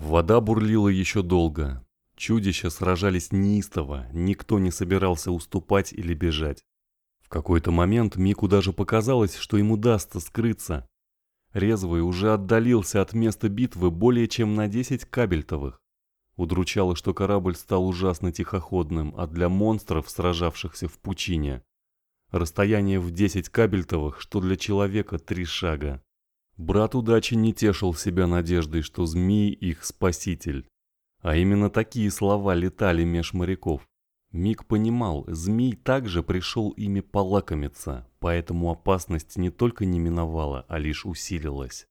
Вода бурлила еще долго. Чудища сражались неистово, никто не собирался уступать или бежать. В какой-то момент Мику даже показалось, что ему удастся скрыться. Резвый уже отдалился от места битвы более чем на 10 кабельтовых. Удручало, что корабль стал ужасно тихоходным, а для монстров, сражавшихся в пучине, расстояние в 10 кабельтовых, что для человека три шага. Брат удачи не тешил себя надеждой, что змеи их спаситель. А именно такие слова летали меж моряков. Миг понимал, змей также пришел ими полакомиться, поэтому опасность не только не миновала, а лишь усилилась.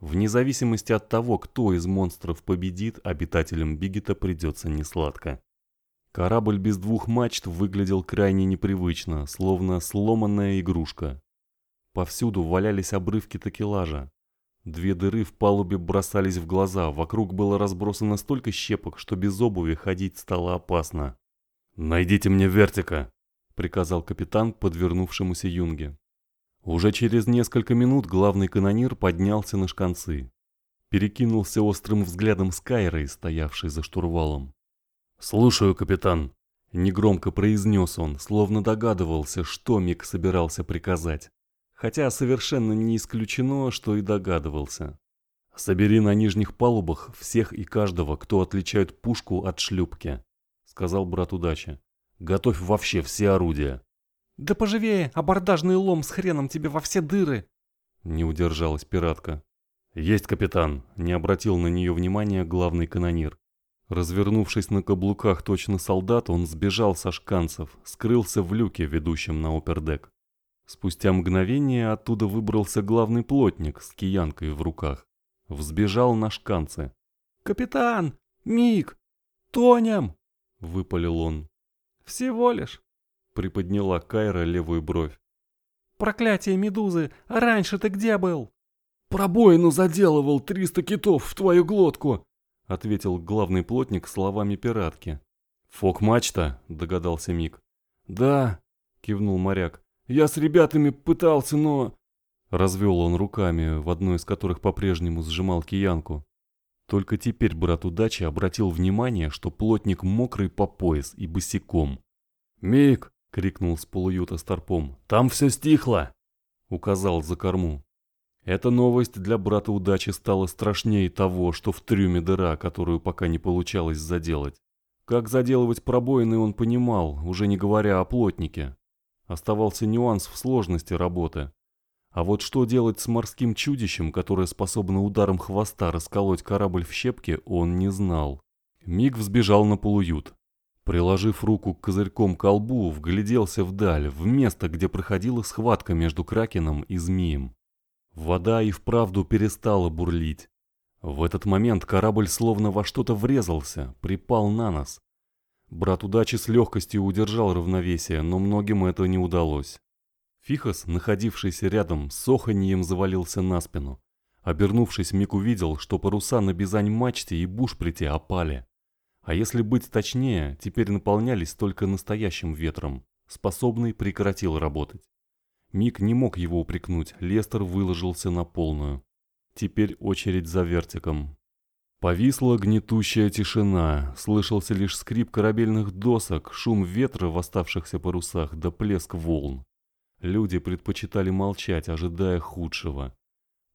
Вне зависимости от того, кто из монстров победит, обитателям Бигета придется несладко. Корабль без двух мачт выглядел крайне непривычно, словно сломанная игрушка. Повсюду валялись обрывки такелажа. Две дыры в палубе бросались в глаза, вокруг было разбросано столько щепок, что без обуви ходить стало опасно. «Найдите мне вертика», — приказал капитан подвернувшемуся юнге. Уже через несколько минут главный канонир поднялся на шканцы. Перекинулся острым взглядом с Кайрой, стоявшей за штурвалом. «Слушаю, капитан», — негромко произнес он, словно догадывался, что Мик собирался приказать хотя совершенно не исключено, что и догадывался. «Собери на нижних палубах всех и каждого, кто отличает пушку от шлюпки», — сказал брат удачи. «Готовь вообще все орудия». «Да поживее, абордажный лом с хреном тебе во все дыры!» Не удержалась пиратка. «Есть, капитан!» — не обратил на нее внимания главный канонир. Развернувшись на каблуках точно солдат, он сбежал со шканцев, скрылся в люке, ведущем на опердек. Спустя мгновение оттуда выбрался главный плотник с киянкой в руках. Взбежал на шканцы. «Капитан! Миг! Тонем!» — выпалил он. «Всего лишь!» — приподняла Кайра левую бровь. «Проклятие медузы! А раньше ты где был?» «Пробоину заделывал триста китов в твою глотку!» — ответил главный плотник словами пиратки. «Фок-мачта?» — догадался Миг. «Да», — кивнул моряк. Я с ребятами пытался, но...» Развел он руками, в одной из которых по-прежнему сжимал киянку. Только теперь брат удачи обратил внимание, что плотник мокрый по пояс и босиком. «Мик!» — крикнул с полуюта старпом. «Там все стихло!» — указал за корму. Эта новость для брата удачи стала страшнее того, что в трюме дыра, которую пока не получалось заделать. Как заделывать пробоины он понимал, уже не говоря о плотнике. Оставался нюанс в сложности работы. А вот что делать с морским чудищем, которое способно ударом хвоста расколоть корабль в щепки, он не знал. Миг взбежал на полуют. Приложив руку к козырьком колбу, вгляделся вдаль, в место, где проходила схватка между кракеном и змеем. Вода и вправду перестала бурлить. В этот момент корабль словно во что-то врезался, припал на нос. Брат удачи с легкостью удержал равновесие, но многим это не удалось. Фихос, находившийся рядом, с оханьем завалился на спину. Обернувшись, Мик увидел, что паруса на бизань-мачте и бушприте опали. А если быть точнее, теперь наполнялись только настоящим ветром. Способный прекратил работать. Мик не мог его упрекнуть, Лестер выложился на полную. Теперь очередь за вертиком. Повисла гнетущая тишина, слышался лишь скрип корабельных досок, шум ветра в оставшихся парусах да плеск волн. Люди предпочитали молчать, ожидая худшего.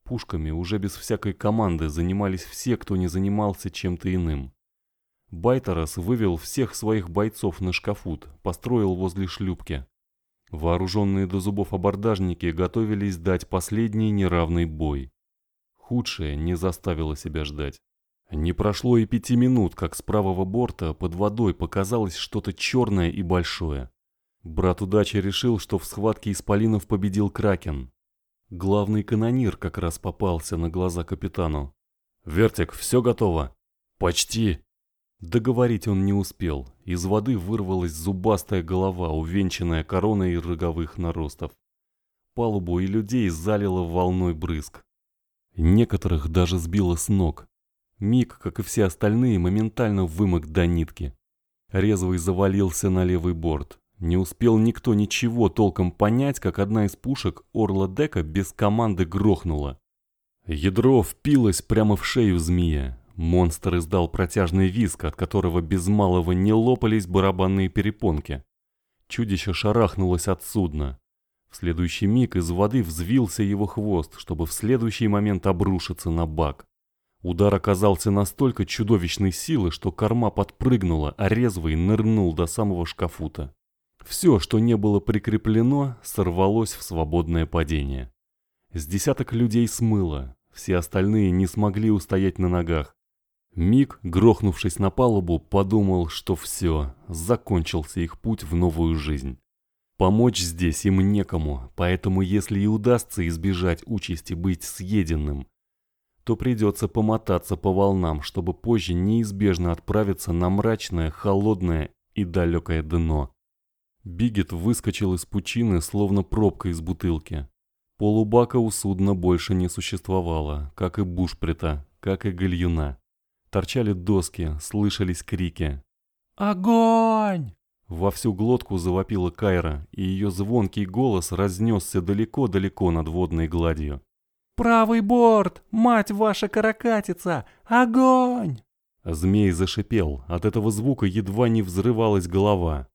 Пушками уже без всякой команды занимались все, кто не занимался чем-то иным. Байтерас вывел всех своих бойцов на шкафут, построил возле шлюпки. Вооруженные до зубов абордажники готовились дать последний неравный бой. Худшее не заставило себя ждать. Не прошло и пяти минут, как с правого борта под водой показалось что-то черное и большое. Брат удачи решил, что в схватке исполинов победил Кракен. Главный канонир как раз попался на глаза капитану. «Вертик, все готово?» «Почти!» Договорить он не успел. Из воды вырвалась зубастая голова, увенчанная короной роговых наростов. Палубу и людей залило волной брызг. Некоторых даже сбило с ног. Миг, как и все остальные, моментально вымок до нитки. Резвый завалился на левый борт. Не успел никто ничего толком понять, как одна из пушек Орла Дека без команды грохнула. Ядро впилось прямо в шею змея. Монстр издал протяжный визг, от которого без малого не лопались барабанные перепонки. Чудище шарахнулось от судна. В следующий миг из воды взвился его хвост, чтобы в следующий момент обрушиться на бак. Удар оказался настолько чудовищной силы, что корма подпрыгнула, а резвый нырнул до самого шкафута. Все, что не было прикреплено, сорвалось в свободное падение. С десяток людей смыло, все остальные не смогли устоять на ногах. Миг, грохнувшись на палубу, подумал, что все, закончился их путь в новую жизнь. Помочь здесь им некому, поэтому если и удастся избежать участи быть съеденным, то придется помотаться по волнам, чтобы позже неизбежно отправиться на мрачное, холодное и далекое дно. Бигет выскочил из пучины, словно пробка из бутылки. Полубака у судна больше не существовало, как и бушприта, как и гальюна. Торчали доски, слышались крики. «Огонь!» Во всю глотку завопила Кайра, и ее звонкий голос разнесся далеко-далеко над водной гладью. «Правый борт! Мать ваша каракатица! Огонь!» Змей зашипел, от этого звука едва не взрывалась голова.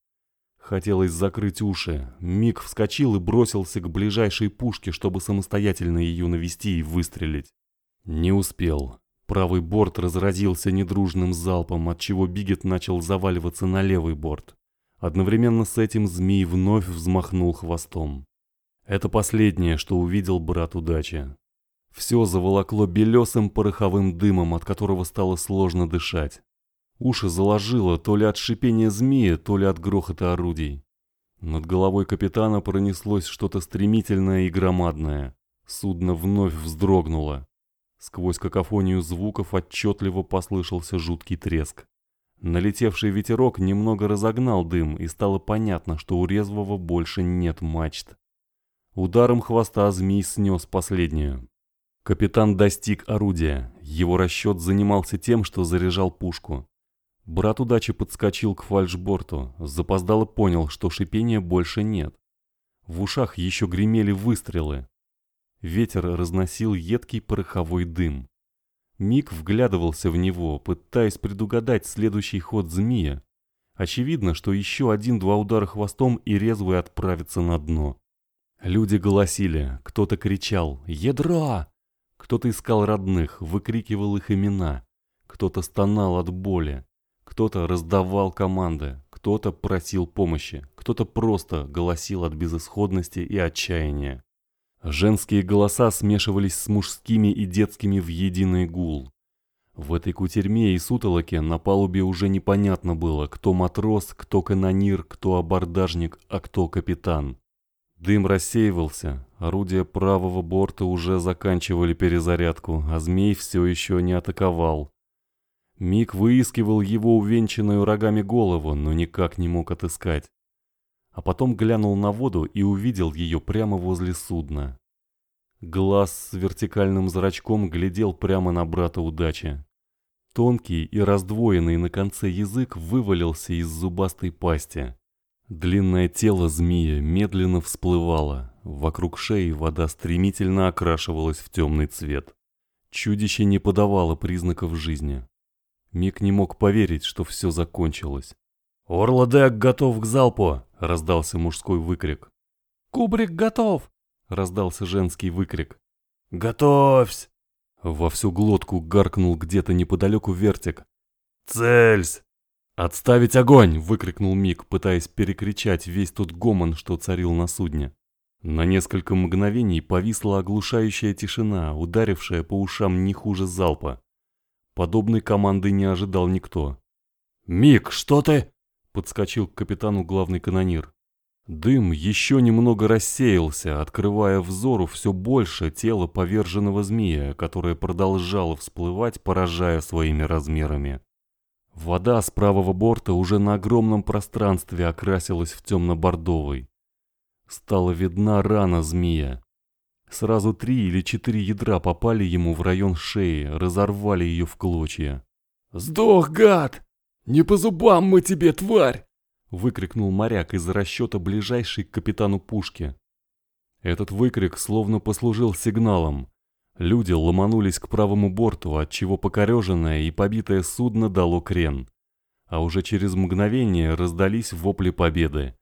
Хотелось закрыть уши. Мик вскочил и бросился к ближайшей пушке, чтобы самостоятельно ее навести и выстрелить. Не успел. Правый борт разразился недружным залпом, отчего Бигет начал заваливаться на левый борт. Одновременно с этим змей вновь взмахнул хвостом. Это последнее, что увидел брат удачи. Все заволокло белесым пороховым дымом, от которого стало сложно дышать. Уши заложило то ли от шипения змеи, то ли от грохота орудий. Над головой капитана пронеслось что-то стремительное и громадное. Судно вновь вздрогнуло. Сквозь какофонию звуков отчетливо послышался жуткий треск. Налетевший ветерок немного разогнал дым, и стало понятно, что у резвого больше нет мачт. Ударом хвоста змей снес последнюю. Капитан достиг орудия. Его расчет занимался тем, что заряжал пушку. Брат удачи подскочил к фальшборту, запоздало понял, что шипения больше нет. В ушах еще гремели выстрелы. Ветер разносил едкий пороховой дым. Мик вглядывался в него, пытаясь предугадать следующий ход змея. Очевидно, что еще один-два удара хвостом и резвый отправится на дно. Люди голосили, кто-то кричал «Ядра!», кто-то искал родных, выкрикивал их имена, кто-то стонал от боли, кто-то раздавал команды, кто-то просил помощи, кто-то просто голосил от безысходности и отчаяния. Женские голоса смешивались с мужскими и детскими в единый гул. В этой кутерьме и сутолоке на палубе уже непонятно было, кто матрос, кто канонир, кто абордажник, а кто капитан. Дым рассеивался, орудия правого борта уже заканчивали перезарядку, а змей все еще не атаковал. Мик выискивал его увенчанную рогами голову, но никак не мог отыскать а потом глянул на воду и увидел ее прямо возле судна. Глаз с вертикальным зрачком глядел прямо на брата удачи. Тонкий и раздвоенный на конце язык вывалился из зубастой пасти. Длинное тело змеи медленно всплывало, вокруг шеи вода стремительно окрашивалась в темный цвет. Чудище не подавало признаков жизни. Мик не мог поверить, что все закончилось. «Орладек готов к залпу!» — раздался мужской выкрик. «Кубрик готов!» — раздался женский выкрик. «Готовься!» Во всю глотку гаркнул где-то неподалеку вертик. «Цельсь!» «Отставить огонь!» — выкрикнул Мик, пытаясь перекричать весь тот гомон, что царил на судне. На несколько мгновений повисла оглушающая тишина, ударившая по ушам не хуже залпа. Подобной команды не ожидал никто. «Мик, что ты?» подскочил к капитану главный канонир. Дым еще немного рассеялся, открывая взору все больше тела поверженного змея, которое продолжало всплывать, поражая своими размерами. Вода с правого борта уже на огромном пространстве окрасилась в темно-бордовый. Стала видна рана змея. Сразу три или четыре ядра попали ему в район шеи, разорвали ее в клочья. «Сдох, гад!» «Не по зубам мы тебе, тварь!» выкрикнул моряк из расчета ближайшей к капитану пушки. Этот выкрик словно послужил сигналом. Люди ломанулись к правому борту, отчего покореженное и побитое судно дало крен. А уже через мгновение раздались вопли победы.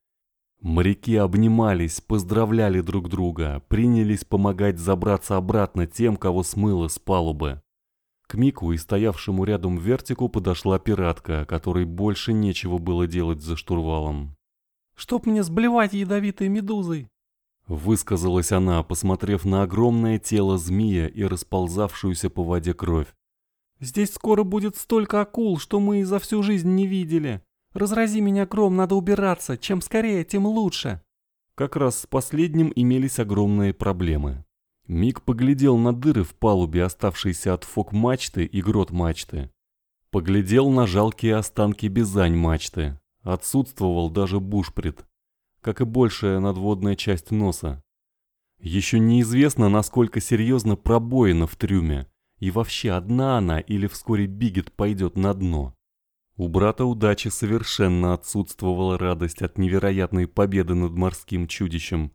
Моряки обнимались, поздравляли друг друга, принялись помогать забраться обратно тем, кого смыло с палубы. К Мику и стоявшему рядом вертику подошла пиратка, которой больше нечего было делать за штурвалом. «Чтоб мне сблевать ядовитой медузой!» Высказалась она, посмотрев на огромное тело змея и расползавшуюся по воде кровь. «Здесь скоро будет столько акул, что мы и за всю жизнь не видели. Разрази меня гром, надо убираться. Чем скорее, тем лучше». Как раз с последним имелись огромные проблемы. Миг поглядел на дыры в палубе, оставшиеся от фок-мачты и грот-мачты. Поглядел на жалкие останки бизань-мачты. Отсутствовал даже бушприт, как и большая надводная часть носа. Еще неизвестно, насколько серьезно пробоина в трюме, и вообще одна она или вскоре Бигет пойдет на дно. У брата удачи совершенно отсутствовала радость от невероятной победы над морским чудищем.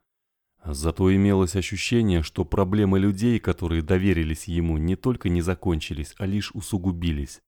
Зато имелось ощущение, что проблемы людей, которые доверились ему, не только не закончились, а лишь усугубились.